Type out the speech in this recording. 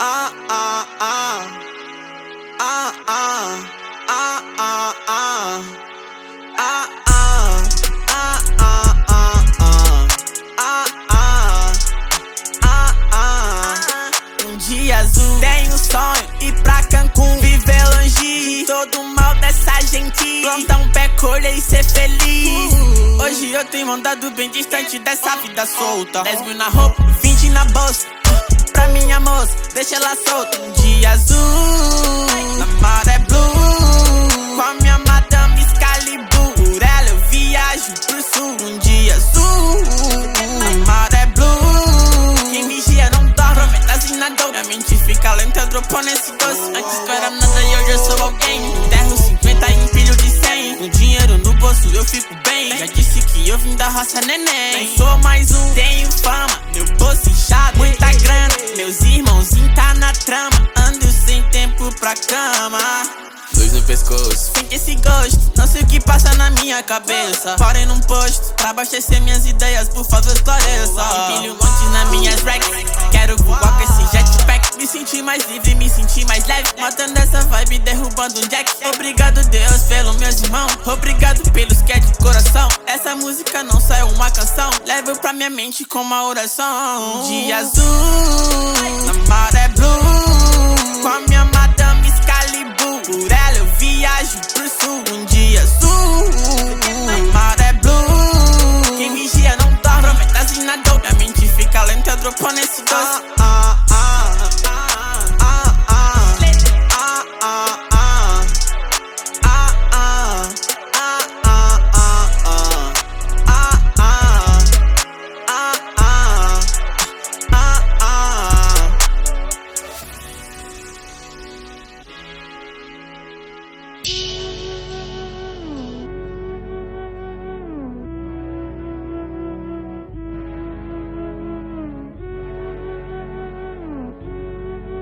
ah, ah, ah. Ah, ah, ah, ah, ah. Ah, ah, ah, ah, ah, ah. Ah, ah, ah. Um dia azul, tenho sonho ir pra Cancún, viver longe. Todo mal dessa gente, plantar um pé, colher e ser feliz. Hoje eu tenho andado bem distante dessa vida solta. 10 mil na roupa, 20 na bolsa. Deixa ela solta. Um dia azul, na maré blue. Com a minha madame Excalibur. Por ela eu viajo pro sul. Um dia azul, na maré blue. Quem vigia não dorme, promete na dor. Minha mente fica lenta, dropou nesse doce. Antes tu era nada e hoje eu sou alguém. Derro 50 e empilho de 100. Com dinheiro no bolso eu fico bem. Já disse que eu vim da roça neném. Sou mais um, tenho fama. Meu bolso inchado, muita grana. Pra cama. Dois no pescoço. Sente esse gosto, não sei o que passa na minha cabeça. Parei num posto pra abastecer minhas ideias, por favor esclareça. Empilho montes nas minhas racks. Quero voar com esse jetpack. Me sentir mais livre, me sentir mais leve. Matando essa vibe, derrubando um jack. Obrigado, Deus, pelos meus irmãos. Obrigado pelos que é de coração. Essa música não é uma canção. Levo pra minha mente com uma oração. Um dia azul Galante a dropou nesse doce. Ah, ah.